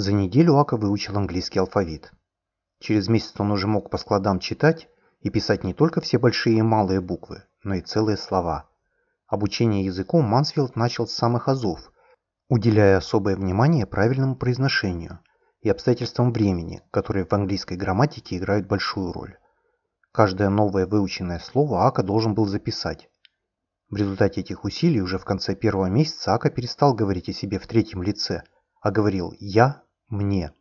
За неделю Ака выучил английский алфавит. Через месяц он уже мог по складам читать и писать не только все большие и малые буквы, но и целые слова. Обучение языком Мансфилд начал с самых азов, уделяя особое внимание правильному произношению и обстоятельствам времени, которые в английской грамматике играют большую роль. Каждое новое выученное слово Ака должен был записать. В результате этих усилий уже в конце первого месяца Ака перестал говорить о себе в третьем лице – а говорил «я», «мне».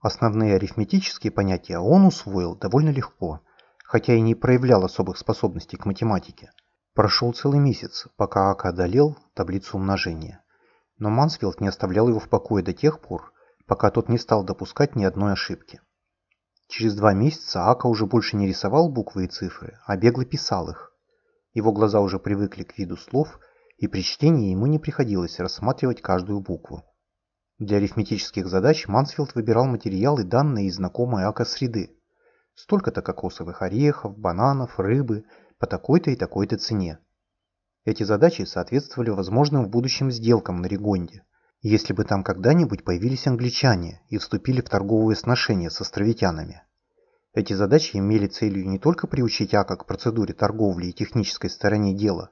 Основные арифметические понятия он усвоил довольно легко, хотя и не проявлял особых способностей к математике. Прошел целый месяц, пока Ака одолел таблицу умножения. Но Мансфилд не оставлял его в покое до тех пор, пока тот не стал допускать ни одной ошибки. Через два месяца Ака уже больше не рисовал буквы и цифры, а бегло писал их. Его глаза уже привыкли к виду слов, и при чтении ему не приходилось рассматривать каждую букву. Для арифметических задач Мансфилд выбирал материалы, данные из знакомой АКО-среды. Столько-то кокосовых орехов, бананов, рыбы по такой-то и такой-то цене. Эти задачи соответствовали возможным в будущем сделкам на Ригонде, если бы там когда-нибудь появились англичане и вступили в торговые сношения с островитянами. Эти задачи имели целью не только приучить АКО к процедуре торговли и технической стороне дела,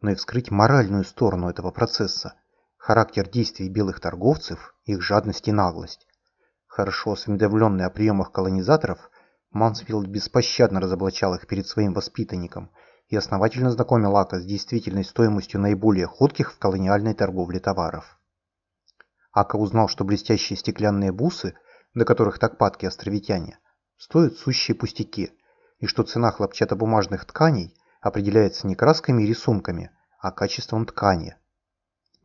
но и вскрыть моральную сторону этого процесса – характер действий белых торговцев, их жадность и наглость. Хорошо осведомленный о приемах колонизаторов, Мансфилд беспощадно разоблачал их перед своим воспитанником и основательно знакомил Ака с действительной стоимостью наиболее ходких в колониальной торговле товаров. Ака узнал, что блестящие стеклянные бусы, до которых так падки островитяне, стоят сущие пустяки, и что цена хлопчатобумажных тканей определяется не красками и рисунками, а качеством ткани.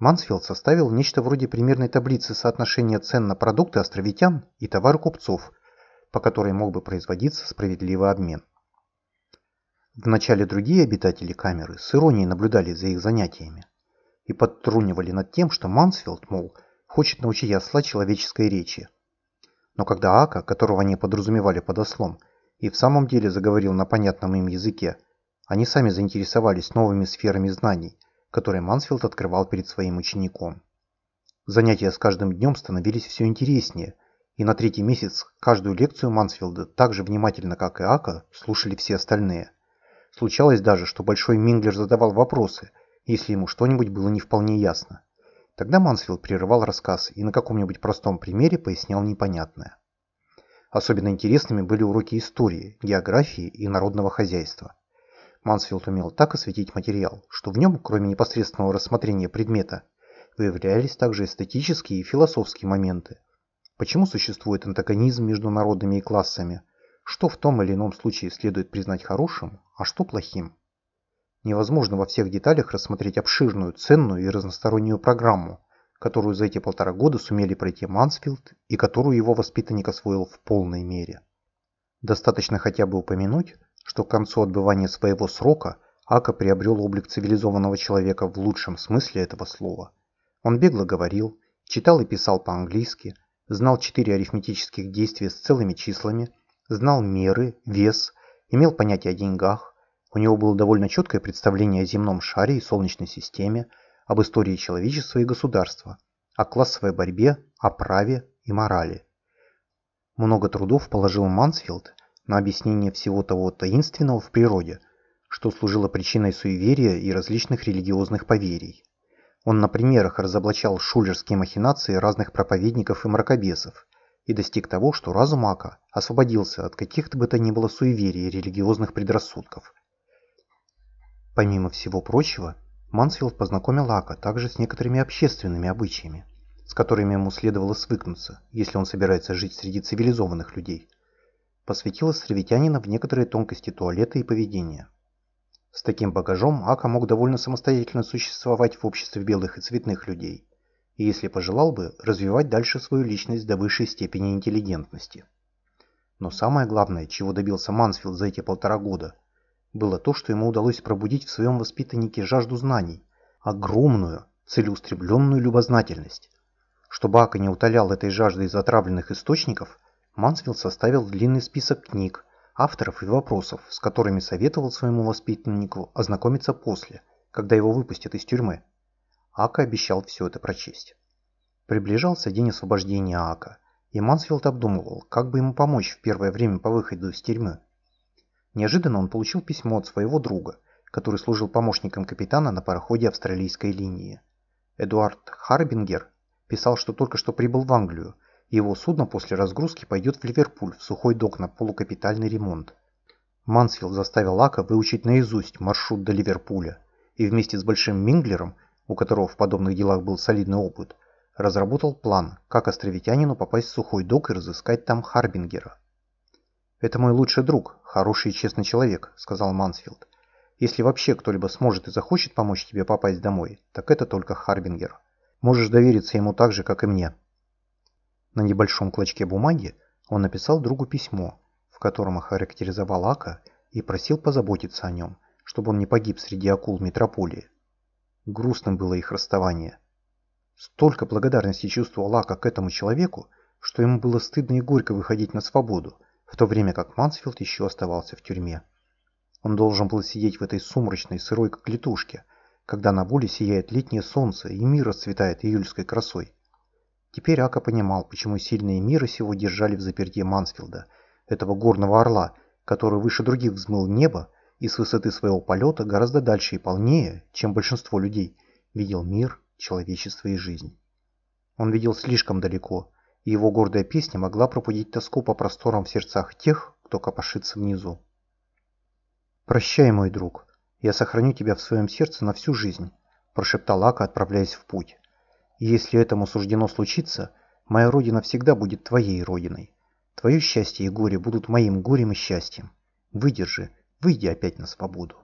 Мансфилд составил нечто вроде примерной таблицы соотношения цен на продукты островитян и товары купцов, по которой мог бы производиться справедливый обмен. Вначале другие обитатели камеры с иронией наблюдали за их занятиями и подтрунивали над тем, что Мансфилд, мол, хочет научить осла человеческой речи. Но когда Ака, которого они подразумевали под ослом, и в самом деле заговорил на понятном им языке, они сами заинтересовались новыми сферами знаний – который Мансфилд открывал перед своим учеником. Занятия с каждым днем становились все интереснее, и на третий месяц каждую лекцию Мансфилда так же внимательно, как и Ака, слушали все остальные. Случалось даже, что Большой Минглер задавал вопросы, если ему что-нибудь было не вполне ясно. Тогда Мансфилд прерывал рассказ и на каком-нибудь простом примере пояснял непонятное. Особенно интересными были уроки истории, географии и народного хозяйства. Мансфилд умел так осветить материал, что в нем, кроме непосредственного рассмотрения предмета, выявлялись также эстетические и философские моменты. Почему существует антагонизм между народами и классами? Что в том или ином случае следует признать хорошим, а что плохим? Невозможно во всех деталях рассмотреть обширную, ценную и разностороннюю программу, которую за эти полтора года сумели пройти Мансфилд и которую его воспитанник освоил в полной мере. Достаточно хотя бы упомянуть, что к концу отбывания своего срока Ака приобрел облик цивилизованного человека в лучшем смысле этого слова. Он бегло говорил, читал и писал по-английски, знал четыре арифметических действия с целыми числами, знал меры, вес, имел понятие о деньгах, у него было довольно четкое представление о земном шаре и Солнечной системе, об истории человечества и государства, о классовой борьбе, о праве и морали. Много трудов положил Мансфилд на объяснение всего того таинственного в природе, что служило причиной суеверия и различных религиозных поверий. Он на примерах разоблачал шулерские махинации разных проповедников и мракобесов и достиг того, что разум Ака освободился от каких-то бы то ни было суеверий и религиозных предрассудков. Помимо всего прочего, Мансфилд познакомил Ака также с некоторыми общественными обычаями, с которыми ему следовало свыкнуться, если он собирается жить среди цивилизованных людей – посвятил островитянина в некоторые тонкости туалета и поведения. С таким багажом Ака мог довольно самостоятельно существовать в обществе белых и цветных людей, и если пожелал бы, развивать дальше свою личность до высшей степени интеллигентности. Но самое главное, чего добился Мансфилд за эти полтора года, было то, что ему удалось пробудить в своем воспитаннике жажду знаний, огромную, целеустремленную любознательность. Чтобы Ака не утолял этой жажды из отравленных источников, Мансфилд составил длинный список книг, авторов и вопросов, с которыми советовал своему воспитаннику ознакомиться после, когда его выпустят из тюрьмы. Ака обещал все это прочесть. Приближался день освобождения Ака, и Мансфилд обдумывал, как бы ему помочь в первое время по выходу из тюрьмы. Неожиданно он получил письмо от своего друга, который служил помощником капитана на пароходе австралийской линии. Эдуард Харбингер писал, что только что прибыл в Англию, его судно после разгрузки пойдет в Ливерпуль в сухой док на полукапитальный ремонт. Мансфилд заставил Ака выучить наизусть маршрут до Ливерпуля, и вместе с Большим Минглером, у которого в подобных делах был солидный опыт, разработал план, как островитянину попасть в сухой док и разыскать там Харбингера. «Это мой лучший друг, хороший и честный человек», — сказал Мансфилд. «Если вообще кто-либо сможет и захочет помочь тебе попасть домой, так это только Харбингер. Можешь довериться ему так же, как и мне». На небольшом клочке бумаги он написал другу письмо, в котором охарактеризовал Ака и просил позаботиться о нем, чтобы он не погиб среди акул метрополии. Грустным было их расставание. Столько благодарности чувствовал Ака к этому человеку, что ему было стыдно и горько выходить на свободу, в то время как Мансфилд еще оставался в тюрьме. Он должен был сидеть в этой сумрачной, сырой клетушке, когда на воле сияет летнее солнце и мир расцветает июльской красой. Теперь Ака понимал, почему сильные мира сего держали в заперти Мансфилда, этого горного орла, который выше других взмыл небо и с высоты своего полета гораздо дальше и полнее, чем большинство людей, видел мир, человечество и жизнь. Он видел слишком далеко, и его гордая песня могла пробудить тоску по просторам в сердцах тех, кто копошится внизу. «Прощай, мой друг, я сохраню тебя в своем сердце на всю жизнь», прошептал Ака, отправляясь в путь. «И если этому суждено случиться, моя родина всегда будет твоей родиной. Твое счастье и горе будут моим горем и счастьем. Выдержи, выйди опять на свободу».